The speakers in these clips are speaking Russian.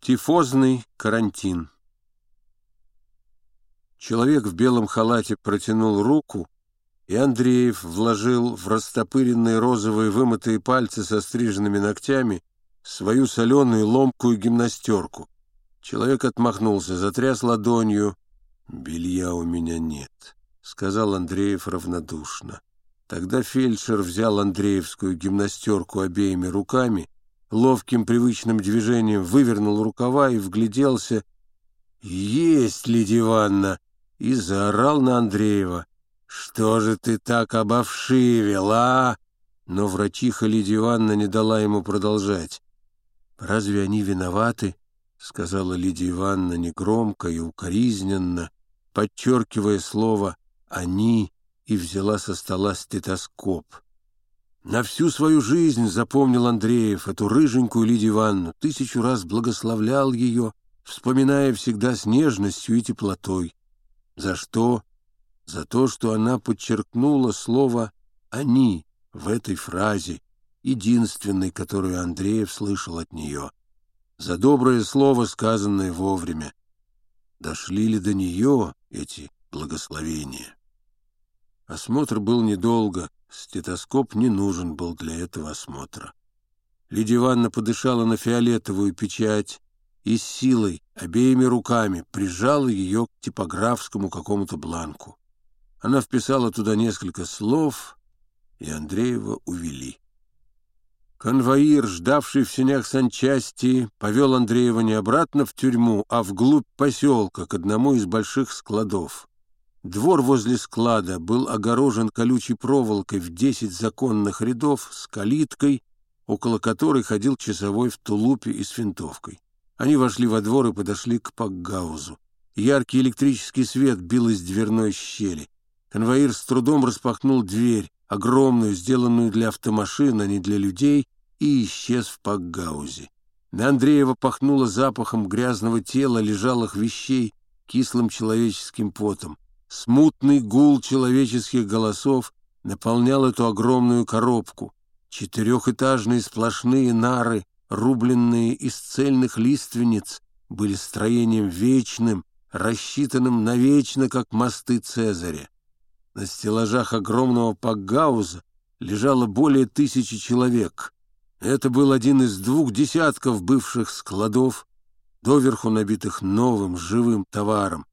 Тифозный карантин. Человек в белом халате протянул руку, и Андреев вложил в растопыренные розовые вымытые пальцы со стриженными ногтями свою соленую ломкую гимнастерку. Человек отмахнулся, затряс ладонью. «Белья у меня нет», — сказал Андреев равнодушно. Тогда фельдшер взял Андреевскую гимнастерку обеими руками — ловким привычным движением вывернул рукава и вгляделся. «Есть, Лидия Ивановна!» и заорал на Андреева. «Что же ты так обовшивел, а?» Но врачиха Лидия Ивановна не дала ему продолжать. «Разве они виноваты?» — сказала Лидия Ивановна негромко и укоризненно, подчеркивая слово «они» и взяла со стола стетоскоп. На всю свою жизнь запомнил Андреев эту рыженькую Лидию Ивановну, тысячу раз благословлял ее, вспоминая всегда с нежностью и теплотой. За что? За то, что она подчеркнула слово «они» в этой фразе, единственной, которую Андреев слышал от нее. За доброе слово, сказанное вовремя. Дошли ли до нее эти благословения? Осмотр был недолго — Стетоскоп не нужен был для этого осмотра. Лидия Ивановна подышала на фиолетовую печать и с силой обеими руками прижала ее к типографскому какому-то бланку. Она вписала туда несколько слов, и Андреева увели. Конвоир, ждавший в сенях санчасти, повел Андреева не обратно в тюрьму, а вглубь поселка, к одному из больших складов. Двор возле склада был огорожен колючей проволокой в десять законных рядов с калиткой, около которой ходил часовой в тулупе и с винтовкой. Они вошли во двор и подошли к Пакгаузу. Яркий электрический свет бил из дверной щели. Конвоир с трудом распахнул дверь, огромную, сделанную для автомашин, а не для людей, и исчез в Пакгаузе. На Андреева пахнуло запахом грязного тела, лежалых вещей, кислым человеческим потом. Смутный гул человеческих голосов наполнял эту огромную коробку. Четырехэтажные сплошные нары, рубленные из цельных лиственниц, были строением вечным, рассчитанным навечно, как мосты Цезаря. На стеллажах огромного пакгауза лежало более тысячи человек. Это был один из двух десятков бывших складов, доверху набитых новым живым товаром.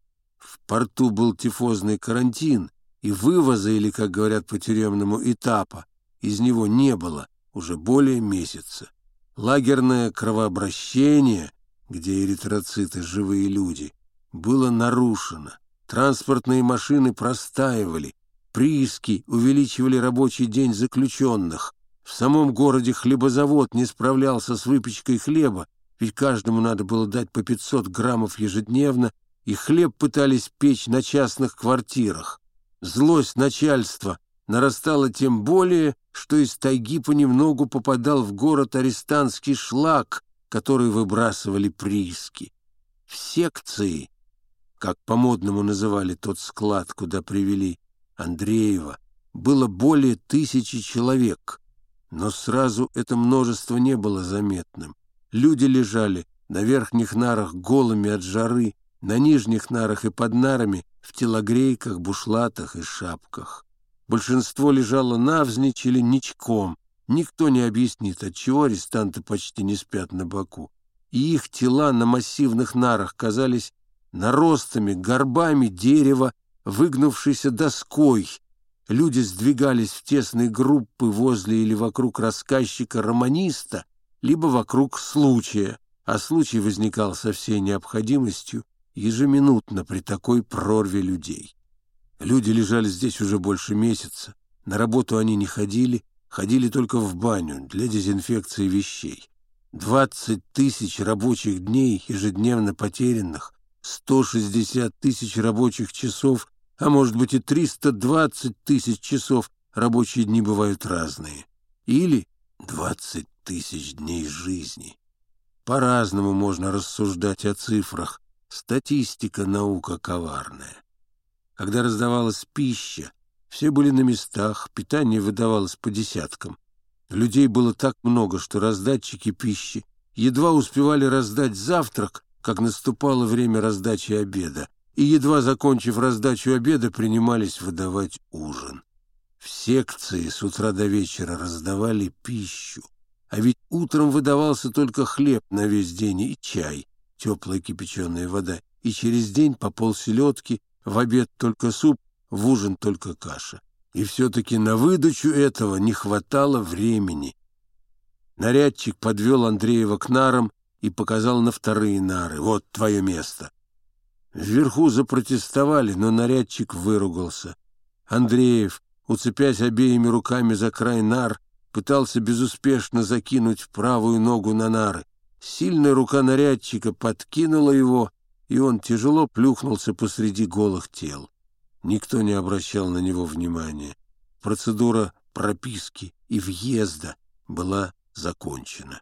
В порту был тифозный карантин, и вывоза, или, как говорят по-тюремному, этапа, из него не было уже более месяца. Лагерное кровообращение, где эритроциты — живые люди, было нарушено. Транспортные машины простаивали, прииски увеличивали рабочий день заключенных. В самом городе хлебозавод не справлялся с выпечкой хлеба, ведь каждому надо было дать по 500 граммов ежедневно и хлеб пытались печь на частных квартирах. Злость начальства нарастала тем более, что из тайги понемногу попадал в город арестантский шлак, который выбрасывали прииски. В секции, как по-модному называли тот склад, куда привели Андреева, было более тысячи человек, но сразу это множество не было заметным. Люди лежали на верхних нарах голыми от жары, на нижних нарах и под нарами, в телогрейках, бушлатах и шапках. Большинство лежало навзничь или ничком. Никто не объяснит, отчего арестанты почти не спят на боку. И их тела на массивных нарах казались наростами, горбами дерева, выгнувшейся доской. Люди сдвигались в тесные группы возле или вокруг рассказчика-романиста, либо вокруг случая, а случай возникал со всей необходимостью ежеминутно при такой прорве людей. Люди лежали здесь уже больше месяца. На работу они не ходили, ходили только в баню для дезинфекции вещей. Двадцать тысяч рабочих дней ежедневно потерянных, 160 тысяч рабочих часов, а может быть и 320 тысяч часов рабочие дни бывают разные. Или 20 тысяч дней жизни. По-разному можно рассуждать о цифрах, Статистика — наука коварная. Когда раздавалась пища, все были на местах, питание выдавалось по десяткам. Людей было так много, что раздатчики пищи едва успевали раздать завтрак, как наступало время раздачи обеда, и, едва закончив раздачу обеда, принимались выдавать ужин. В секции с утра до вечера раздавали пищу, а ведь утром выдавался только хлеб на весь день и чай, теплая кипяченая вода, и через день по полселедки, в обед только суп, в ужин только каша. И все-таки на выдачу этого не хватало времени. Нарядчик подвел Андреева к нарам и показал на вторые нары. «Вот твое место». Вверху запротестовали, но нарядчик выругался. Андреев, уцепясь обеими руками за край нар, пытался безуспешно закинуть правую ногу на нары. Сильная рука нарядчика подкинула его, и он тяжело плюхнулся посреди голых тел. Никто не обращал на него внимания. Процедура прописки и въезда была закончена.